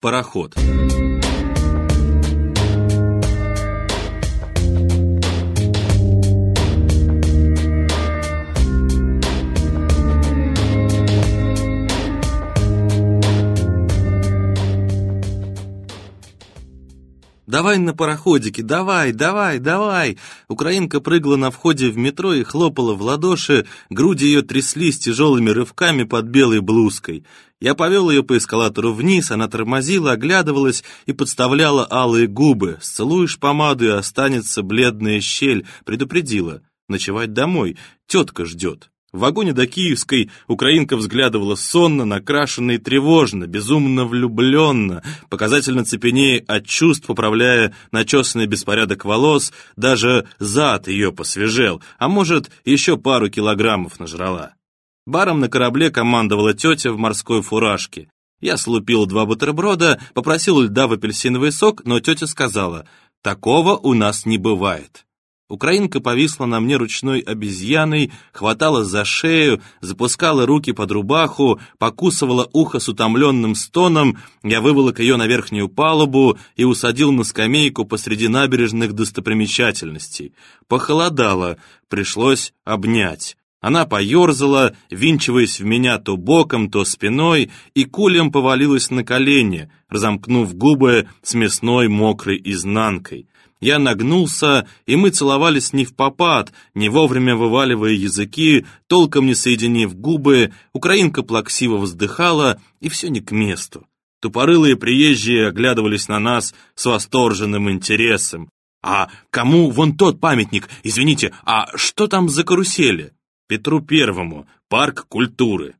Пароход. «Давай на пароходике, давай, давай, давай!» Украинка прыгала на входе в метро и хлопала в ладоши, груди ее тряслись тяжелыми рывками под белой блузкой. Я повел ее по эскалатору вниз, она тормозила, оглядывалась и подставляла алые губы. «Сцелуешь помаду, и останется бледная щель», предупредила. «Ночевать домой, тетка ждет». В вагоне до Киевской украинка взглядывала сонно, накрашенно и тревожно, безумно влюбленно, показательно цепенея от чувств, поправляя начесанный беспорядок волос, даже зад ее посвежел, а может, еще пару килограммов нажрала. Баром на корабле командовала тетя в морской фуражке. Я слупил два бутерброда, попросил льда в апельсиновый сок, но тетя сказала, «Такого у нас не бывает». Украинка повисла на мне ручной обезьяной, хватала за шею, запускала руки под рубаху, покусывала ухо с утомленным стоном, я выволок ее на верхнюю палубу и усадил на скамейку посреди набережных достопримечательностей. Похолодало, пришлось обнять. Она поерзала, винчиваясь в меня то боком, то спиной, и кулем повалилась на колени, разомкнув губы с мясной мокрой изнанкой. Я нагнулся, и мы целовались не в попад, не вовремя вываливая языки, толком не соединив губы, украинка плаксиво вздыхала, и все не к месту. Тупорылые приезжие оглядывались на нас с восторженным интересом. «А кому вон тот памятник? Извините, а что там за карусели?» «Петру Первому, парк культуры».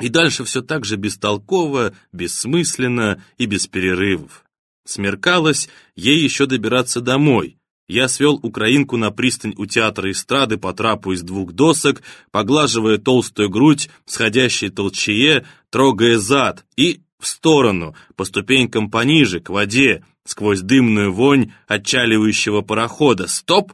И дальше все так же бестолково, бессмысленно и без перерывов. Смеркалось, ей еще добираться домой. Я свел украинку на пристань у театра эстрады по трапу из двух досок, поглаживая толстую грудь, сходящей толчее, трогая зад и в сторону, по ступенькам пониже, к воде, сквозь дымную вонь отчаливающего парохода. Стоп!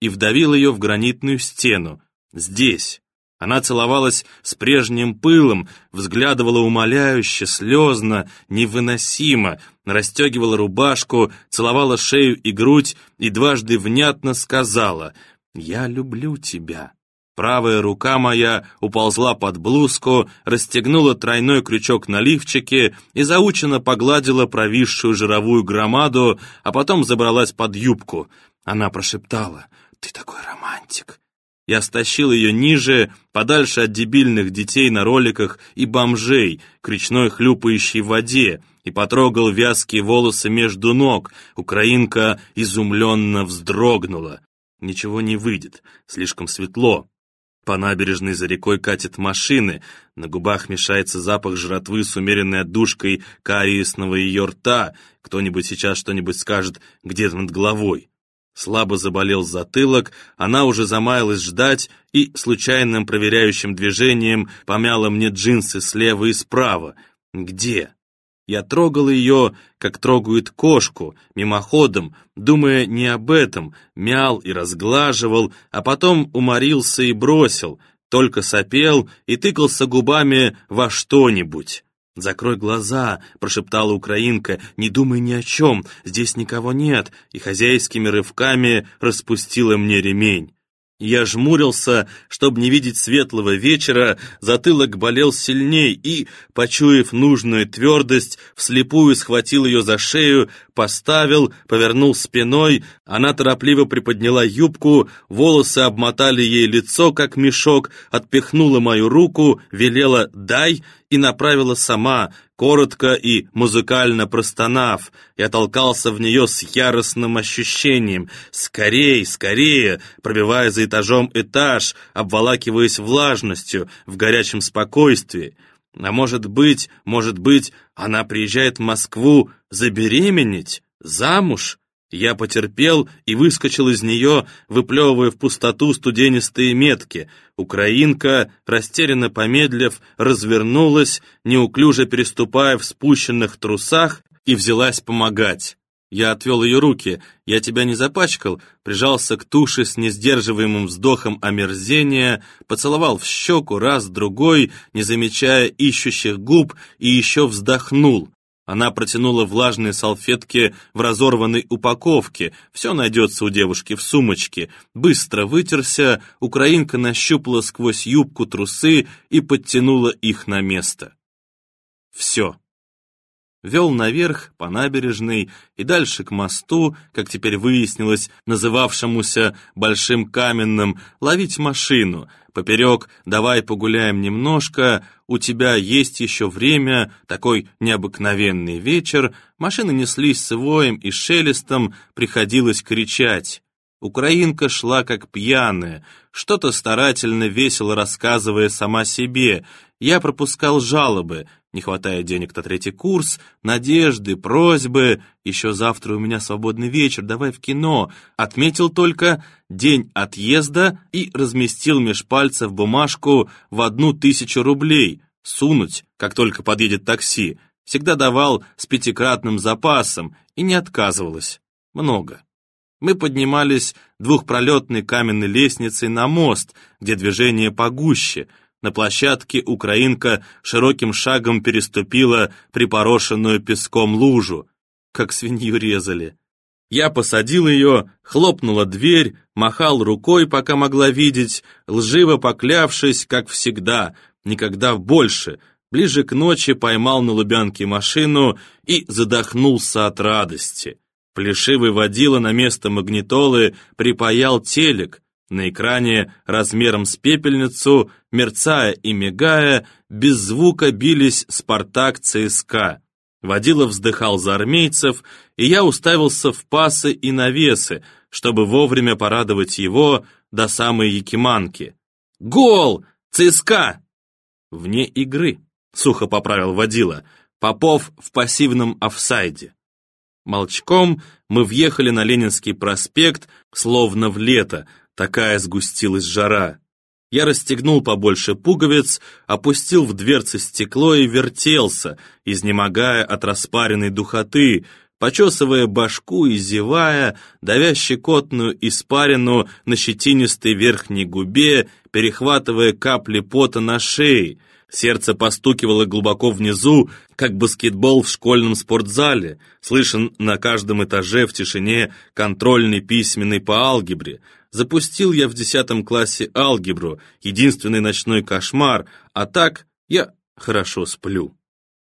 И вдавил ее в гранитную стену. Здесь. Она целовалась с прежним пылом, взглядывала умоляюще, слезно, невыносимо, расстегивала рубашку, целовала шею и грудь и дважды внятно сказала «Я люблю тебя». Правая рука моя уползла под блузку, расстегнула тройной крючок на лифчике и заученно погладила провисшую жировую громаду, а потом забралась под юбку. Она прошептала «Ты такой романтик». Я стащил ее ниже, подальше от дебильных детей на роликах и бомжей, к речной хлюпающей воде, и потрогал вязкие волосы между ног. Украинка изумленно вздрогнула. Ничего не выйдет, слишком светло. По набережной за рекой катят машины, на губах мешается запах жратвы с умеренной отдушкой кариесного ее рта. Кто-нибудь сейчас что-нибудь скажет где-то над головой. Слабо заболел затылок, она уже замаялась ждать и случайным проверяющим движением помяла мне джинсы слева и справа. Где? Я трогал ее, как трогают кошку, мимоходом, думая не об этом, мял и разглаживал, а потом уморился и бросил, только сопел и тыкался губами во что-нибудь. «Закрой глаза», — прошептала украинка, — «не думай ни о чем, здесь никого нет», и хозяйскими рывками распустила мне ремень. Я жмурился, чтобы не видеть светлого вечера, затылок болел сильней и, почуяв нужную твердость, вслепую схватил ее за шею, поставил, повернул спиной, она торопливо приподняла юбку, волосы обмотали ей лицо, как мешок, отпихнула мою руку, велела «дай», и направила сама, коротко и музыкально простонав. Я толкался в нее с яростным ощущением. «Скорей, скорее!» пробивая за этажом этаж, обволакиваясь влажностью, в горячем спокойствии. А может быть, может быть, она приезжает в Москву забеременеть? Замуж? Я потерпел и выскочил из нее, выплевывая в пустоту студенистые метки. Украинка, растерянно помедлив, развернулась, неуклюже переступая в спущенных трусах, и взялась помогать. Я отвел ее руки. «Я тебя не запачкал», прижался к туше с несдерживаемым вздохом омерзения, поцеловал в щеку раз, другой, не замечая ищущих губ, и еще вздохнул. Она протянула влажные салфетки в разорванной упаковке. Все найдется у девушки в сумочке. Быстро вытерся, украинка нащупала сквозь юбку трусы и подтянула их на место. Все. Вел наверх, по набережной и дальше к мосту, как теперь выяснилось, называвшемуся Большим Каменным, ловить машину — поперек «давай погуляем немножко», «у тебя есть еще время», такой необыкновенный вечер, машины неслись с воем и шелестом, приходилось кричать. Украинка шла как пьяная, что-то старательно весело рассказывая сама себе. Я пропускал жалобы, не хватает денег на третий курс, надежды, просьбы. Еще завтра у меня свободный вечер, давай в кино. Отметил только день отъезда и разместил меж пальцев бумажку в одну тысячу рублей. Сунуть, как только подъедет такси. Всегда давал с пятикратным запасом и не отказывалась. Много. Мы поднимались двухпролетной каменной лестницей на мост, где движение погуще — на площадке украинка широким шагом переступила припорошенную песком лужу, как свинью резали. Я посадил ее, хлопнула дверь, махал рукой, пока могла видеть, лживо поклявшись, как всегда, никогда больше, ближе к ночи поймал на Лубянке машину и задохнулся от радости. Плешивый водила на место магнитолы припаял телек, на экране размером с пепельницу, мерцая и мигая, без звука бились «Спартак» ЦСКА. Водила вздыхал за армейцев, и я уставился в пасы и навесы, чтобы вовремя порадовать его до самой Якиманки. «Гол! ЦСКА!» «Вне игры», — сухо поправил водила. Попов в пассивном офсайде. Молчком мы въехали на Ленинский проспект, словно в лето, такая сгустилась жара. Я расстегнул побольше пуговиц, опустил в дверцы стекло и вертелся, изнемогая от распаренной духоты, почесывая башку и зевая, давя щекотную испарину на щетинистой верхней губе, перехватывая капли пота на шее. Сердце постукивало глубоко внизу, как баскетбол в школьном спортзале. Слышен на каждом этаже в тишине контрольный письменный по алгебре. Запустил я в десятом классе алгебру, единственный ночной кошмар, а так я хорошо сплю.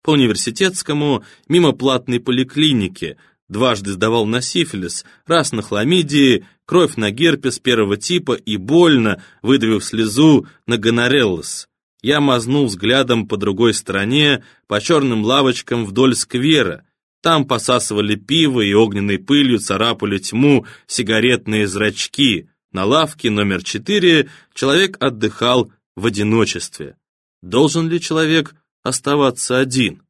По университетскому, мимо платной поликлиники, дважды сдавал на сифилис, раз на хламидии, кровь на герпес первого типа и больно, выдавив слезу, на гонореллос. Я мазнул взглядом по другой стороне, по черным лавочкам вдоль сквера. Там посасывали пиво и огненной пылью царапали тьму сигаретные зрачки. На лавке номер четыре человек отдыхал в одиночестве. Должен ли человек оставаться один?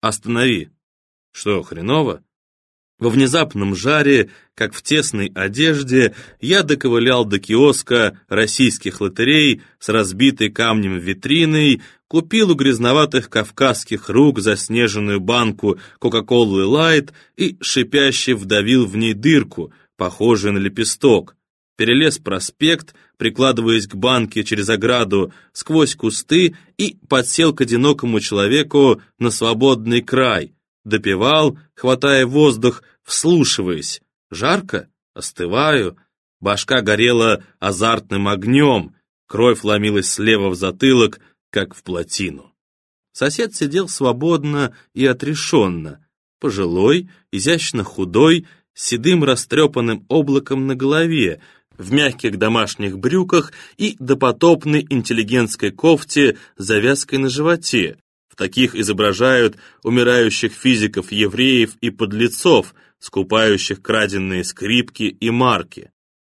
Останови. Что, хреново? Во внезапном жаре, как в тесной одежде, я доковылял до киоска российских лотерей с разбитой камнем витриной, купил у грязноватых кавказских рук заснеженную банку Кока-Колы Лайт и шипяще вдавил в ней дырку, похожую на лепесток. Перелез проспект, прикладываясь к банке через ограду сквозь кусты и подсел к одинокому человеку на свободный край, допивал, хватая воздух, вслушиваясь. Жарко? Остываю. Башка горела азартным огнем, кровь ломилась слева в затылок, как в плотину. Сосед сидел свободно и отрешенно, пожилой, изящно худой, с седым растрепанным облаком на голове, в мягких домашних брюках и допотопной интеллигентской кофте с завязкой на животе. Таких изображают умирающих физиков-евреев и подлецов, скупающих краденные скрипки и марки.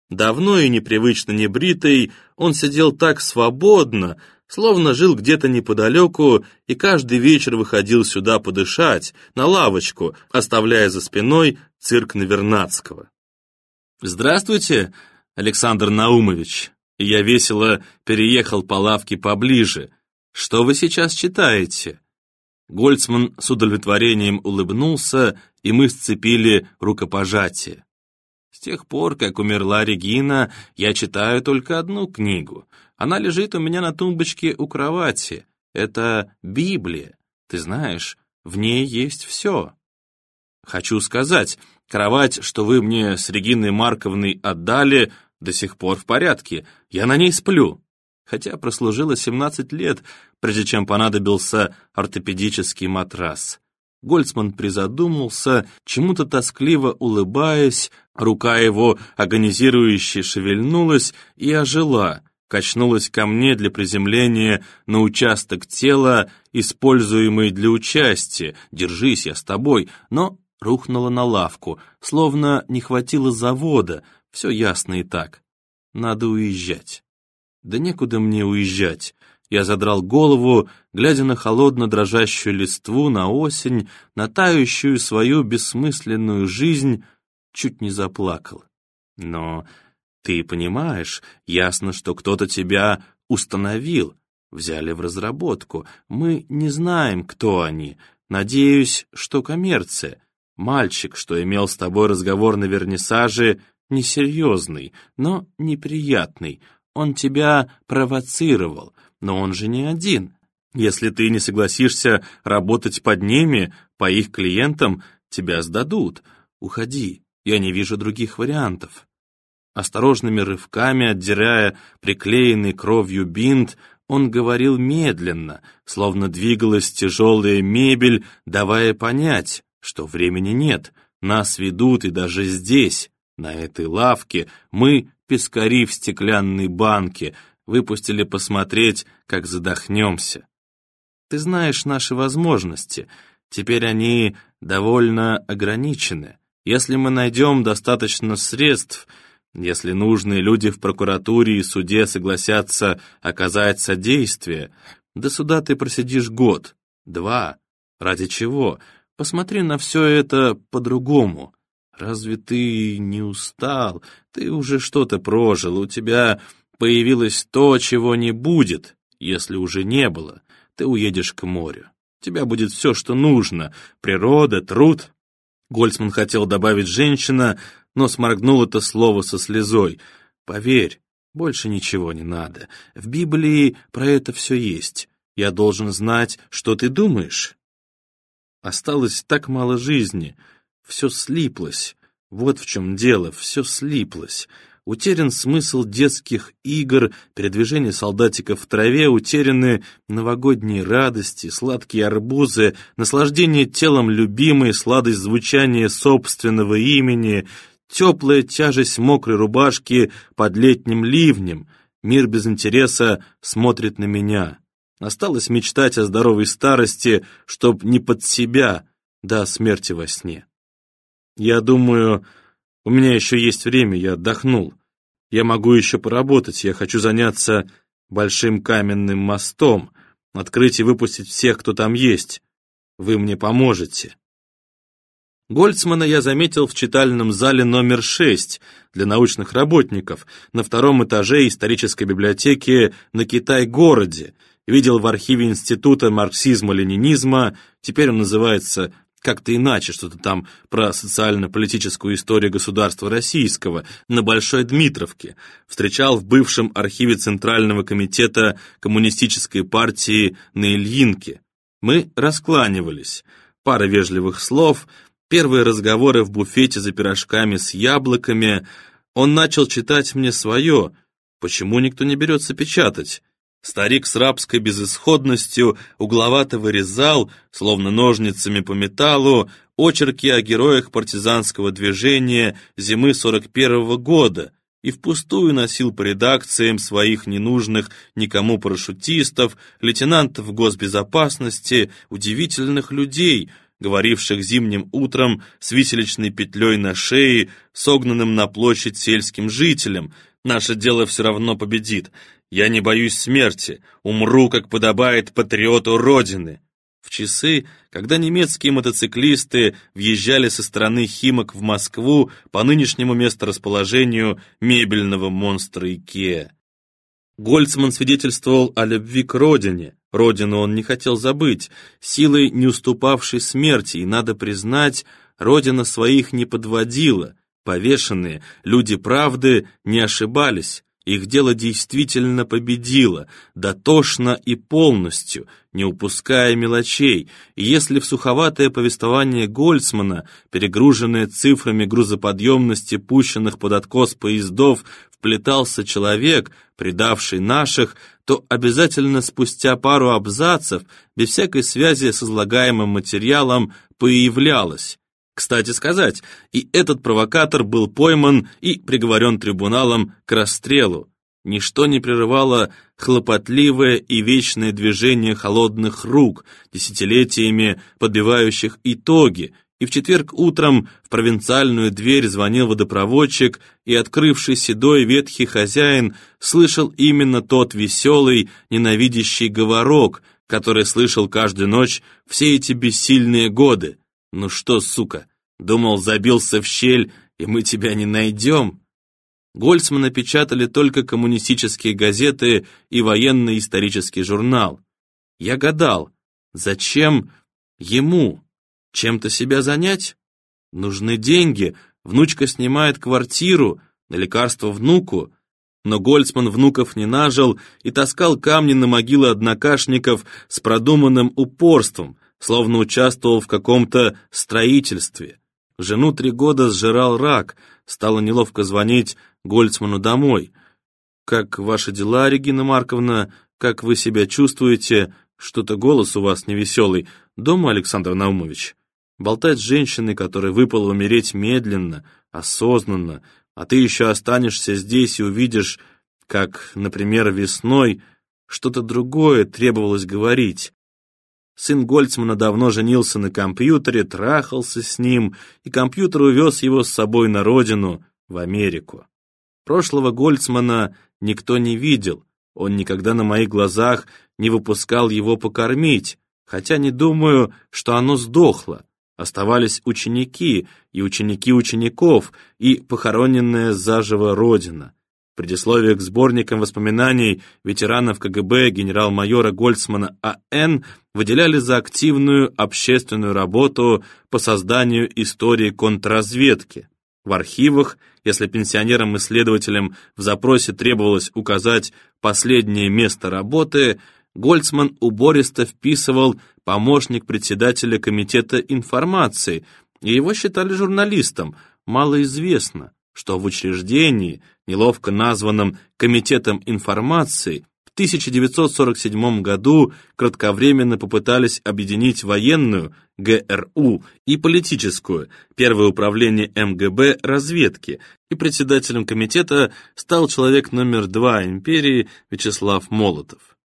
Давно и непривычно небритый, он сидел так свободно, словно жил где-то неподалеку и каждый вечер выходил сюда подышать, на лавочку, оставляя за спиной цирк Навернадского. «Здравствуйте!» Александр Наумович, я весело переехал по лавке поближе. Что вы сейчас читаете?» Гольцман с удовлетворением улыбнулся, и мы сцепили рукопожатие. С тех пор, как умерла Регина, я читаю только одну книгу. Она лежит у меня на тумбочке у кровати. Это Библия. Ты знаешь, В ней есть все. Хочу сказать, кровать, что вы мне с Региной Марковной отдали, до сих пор в порядке. Я на ней сплю. Хотя прослужило 17 лет, прежде чем понадобился ортопедический матрас. Гольцман призадумался, чему-то тоскливо улыбаясь, рука его агонизирующе шевельнулась и ожила, качнулась ко мне для приземления на участок тела, используемый для участия, держись я с тобой, но рухнула на лавку, словно не хватило завода, все ясно и так. Надо уезжать. Да некуда мне уезжать. Я задрал голову, глядя на холодно дрожащую листву, на осень, на тающую свою бессмысленную жизнь, чуть не заплакал. Но ты понимаешь, ясно, что кто-то тебя установил, взяли в разработку. Мы не знаем, кто они. Надеюсь, что коммерция. Мальчик, что имел с тобой разговор на вернисаже, несерьезный, но неприятный. Он тебя провоцировал, но он же не один. Если ты не согласишься работать под ними, по их клиентам, тебя сдадут. Уходи, я не вижу других вариантов. Осторожными рывками, отдирая приклеенный кровью бинт, он говорил медленно, словно двигалась тяжелая мебель, давая понять, что времени нет, нас ведут и даже здесь, на этой лавке, мы, пескари в стеклянной банке, выпустили посмотреть, как задохнемся. Ты знаешь наши возможности, теперь они довольно ограничены. Если мы найдем достаточно средств, если нужные люди в прокуратуре и суде согласятся оказать содействие, до суда ты просидишь год, два. Ради чего? Посмотри на все это по-другому. Разве ты не устал? Ты уже что-то прожил, у тебя появилось то, чего не будет, если уже не было. Ты уедешь к морю. Тебя будет все, что нужно. Природа, труд. Гольцман хотел добавить «женщина», но сморгнул это слово со слезой. Поверь, больше ничего не надо. В Библии про это все есть. Я должен знать, что ты думаешь. Осталось так мало жизни. Все слиплось. Вот в чем дело, все слиплось. Утерян смысл детских игр, передвижение солдатиков в траве, утеряны новогодние радости, сладкие арбузы, наслаждение телом любимой, сладость звучания собственного имени, теплая тяжесть мокрой рубашки под летним ливнем. Мир без интереса смотрит на меня. Осталось мечтать о здоровой старости, чтоб не под себя, до смерти во сне. Я думаю, у меня еще есть время, я отдохнул. Я могу еще поработать, я хочу заняться большим каменным мостом, открыть и выпустить всех, кто там есть. Вы мне поможете. Гольцмана я заметил в читальном зале номер 6 для научных работников на втором этаже исторической библиотеки на Китай-городе. Видел в архиве Института марксизма-ленинизма, теперь он называется как-то иначе, что-то там про социально-политическую историю государства российского на Большой Дмитровке, встречал в бывшем архиве Центрального комитета Коммунистической партии на Ильинке. Мы раскланивались. Пара вежливых слов, первые разговоры в буфете за пирожками с яблоками. Он начал читать мне свое. Почему никто не берется печатать? Старик с рабской безысходностью угловато вырезал, словно ножницами по металлу, очерки о героях партизанского движения зимы 41-го года и впустую носил по редакциям своих ненужных никому парашютистов, лейтенантов госбезопасности, удивительных людей, говоривших зимним утром с виселичной петлей на шее, согнанным на площадь сельским жителям. Наше дело все равно победит. Я не боюсь смерти, умру, как подобает патриоту Родины. В часы, когда немецкие мотоциклисты въезжали со стороны Химок в Москву по нынешнему месторасположению мебельного монстра Икеа. Гольцман свидетельствовал о любви к родине. Родину он не хотел забыть, силой не уступавшей смерти, и, надо признать, родина своих не подводила. Повешенные, люди правды, не ошибались. Их дело действительно победило, дотошно и полностью, не упуская мелочей, и если в суховатое повествование Гольцмана, перегруженное цифрами грузоподъемности пущенных под откос поездов, вплетался человек, предавший наших, то обязательно спустя пару абзацев, без всякой связи с излагаемым материалом, появлялось. Кстати сказать, и этот провокатор был пойман и приговорен трибуналом к расстрелу. Ничто не прерывало хлопотливое и вечное движение холодных рук, десятилетиями подбивающих итоги, и в четверг утром в провинциальную дверь звонил водопроводчик, и открывший седой ветхий хозяин слышал именно тот веселый, ненавидящий говорок, который слышал каждую ночь все эти бессильные годы. «Ну что, сука, думал, забился в щель, и мы тебя не найдем?» Гольцмана печатали только коммунистические газеты и военно-исторический журнал. Я гадал, зачем ему чем-то себя занять? Нужны деньги, внучка снимает квартиру, на лекарство внуку. Но Гольцман внуков не нажил и таскал камни на могилы однокашников с продуманным упорством, словно участвовал в каком-то строительстве. Жену три года сжирал рак, стало неловко звонить Гольцману домой. «Как ваши дела, Регина Марковна? Как вы себя чувствуете? Что-то голос у вас невеселый. Дома, Александр Наумович?» Болтать с женщиной, которой выпало умереть медленно, осознанно, а ты еще останешься здесь и увидишь, как, например, весной, что-то другое требовалось говорить. Сын Гольцмана давно женился на компьютере, трахался с ним, и компьютер увез его с собой на родину, в Америку. Прошлого Гольцмана никто не видел, он никогда на моих глазах не выпускал его покормить, хотя не думаю, что оно сдохло. Оставались ученики и ученики учеников, и похороненная заживо Родина. Предисловие к сборникам воспоминаний ветеранов КГБ генерал-майора Гольцмана А.Н. выделяли за активную общественную работу по созданию истории контрразведки. В архивах, если пенсионерам-исследователям в запросе требовалось указать последнее место работы, Гольцман убористо вписывал помощник председателя комитета информации, и его считали журналистом, малоизвестно что в учреждении, неловко названном Комитетом информации, в 1947 году кратковременно попытались объединить военную, ГРУ, и политическую, Первое управление МГБ разведки, и председателем комитета стал человек номер два империи Вячеслав Молотов.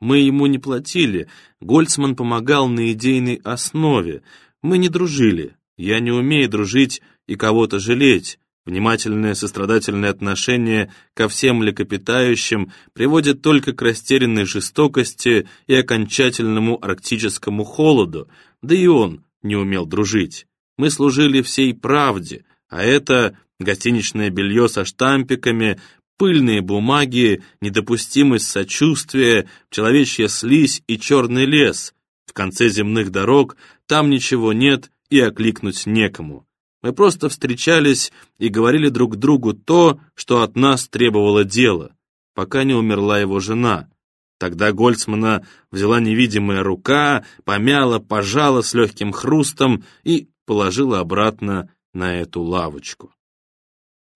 Мы ему не платили, Гольцман помогал на идейной основе, мы не дружили, я не умею дружить и кого-то жалеть, Внимательное сострадательное отношение ко всем млекопитающим приводит только к растерянной жестокости и окончательному арктическому холоду, да и он не умел дружить. Мы служили всей правде, а это гостиничное белье со штампиками, пыльные бумаги, недопустимость сочувствия, человечья слизь и черный лес. В конце земных дорог там ничего нет и окликнуть некому. Мы просто встречались и говорили друг другу то, что от нас требовало дело, пока не умерла его жена. Тогда Гольцмана взяла невидимая рука, помяла, пожала с легким хрустом и положила обратно на эту лавочку.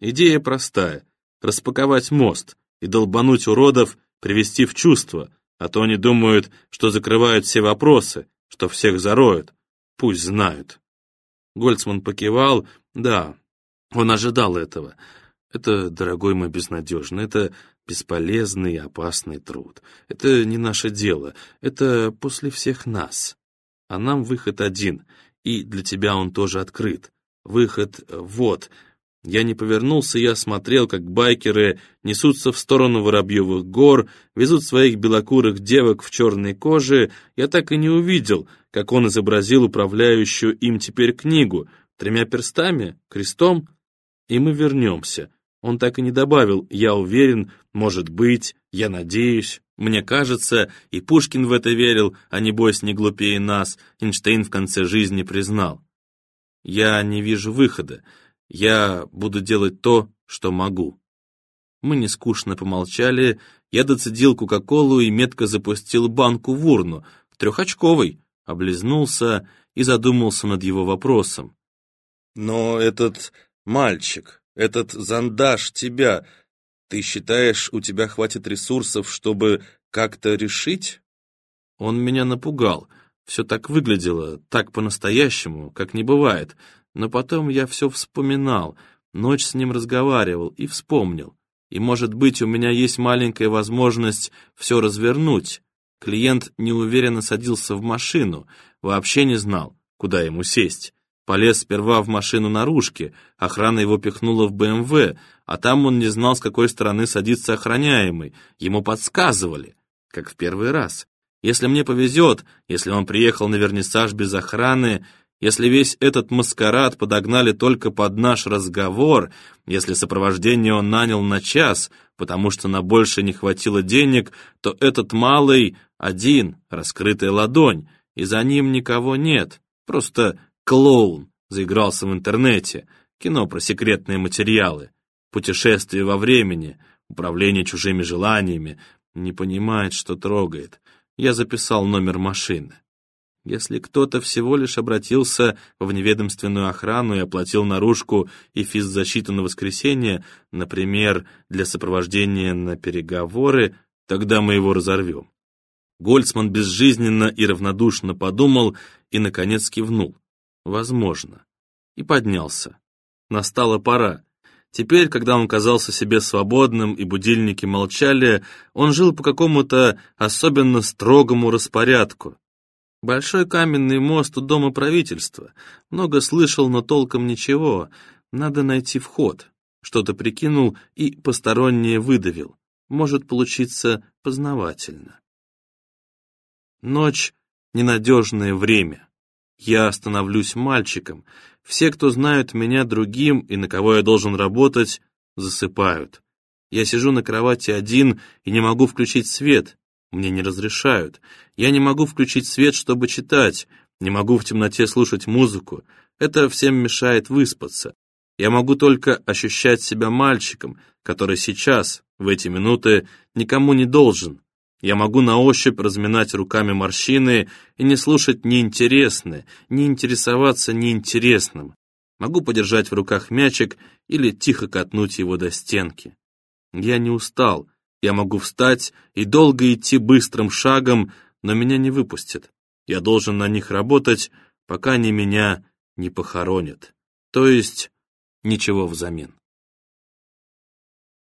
Идея простая — распаковать мост и долбануть уродов, привести в чувство, а то они думают, что закрывают все вопросы, что всех зароют. Пусть знают. Гольцман покивал. Да, он ожидал этого. Это, дорогой мой, безнадежно. Это бесполезный и опасный труд. Это не наше дело. Это после всех нас. А нам выход один, и для тебя он тоже открыт. Выход вот — я не повернулся, я смотрел, как байкеры несутся в сторону Воробьевых гор, везут своих белокурых девок в черной коже. Я так и не увидел, как он изобразил управляющую им теперь книгу, тремя перстами, крестом, и мы вернемся. Он так и не добавил «я уверен», «может быть», «я надеюсь». Мне кажется, и Пушкин в это верил, а небось не глупее нас, Эйнштейн в конце жизни признал. Я не вижу выхода. Я буду делать то, что могу. Мы нескучно помолчали, я доцедил Кока-Колу и метко запустил банку в урну, трехочковый, облизнулся и задумался над его вопросом. «Но этот мальчик, этот зандаш тебя, ты считаешь, у тебя хватит ресурсов, чтобы как-то решить?» Он меня напугал. Все так выглядело, так по-настоящему, как не бывает. Но потом я все вспоминал, ночь с ним разговаривал и вспомнил. И, может быть, у меня есть маленькая возможность все развернуть. Клиент неуверенно садился в машину, вообще не знал, куда ему сесть. Полез сперва в машину наружки, охрана его пихнула в БМВ, а там он не знал, с какой стороны садится охраняемый. Ему подсказывали, как в первый раз. Если мне повезет, если он приехал на вернисаж без охраны, если весь этот маскарад подогнали только под наш разговор, если сопровождение он нанял на час, потому что на больше не хватило денег, то этот малый один, раскрытая ладонь, и за ним никого нет, просто клоун заигрался в интернете, кино про секретные материалы, путешествие во времени, управление чужими желаниями, не понимает, что трогает. Я записал номер машины. Если кто-то всего лишь обратился в неведомственную охрану и оплатил наружку и физзащиту на воскресенье, например, для сопровождения на переговоры, тогда мы его разорвем. Гольцман безжизненно и равнодушно подумал и, наконец, кивнул. Возможно. И поднялся. Настала пора. Теперь, когда он казался себе свободным и будильники молчали, он жил по какому-то особенно строгому распорядку. Большой каменный мост у дома правительства. Много слышал, но толком ничего. Надо найти вход. Что-то прикинул и постороннее выдавил. Может получиться познавательно. Ночь — ненадежное время. Я становлюсь мальчиком, все, кто знают меня другим и на кого я должен работать, засыпают. Я сижу на кровати один и не могу включить свет. Мне не разрешают. Я не могу включить свет, чтобы читать. Не могу в темноте слушать музыку. Это всем мешает выспаться. Я могу только ощущать себя мальчиком, который сейчас, в эти минуты, никому не должен, я могу на ощупь разминать руками морщины и не слушать неинтересное, не интересоваться неинтересным. Могу подержать в руках мячик или тихо катнуть его до стенки. Я не устал, я могу встать и долго идти быстрым шагом, но меня не выпустят. Я должен на них работать, пока они меня не похоронят. То есть ничего взамен.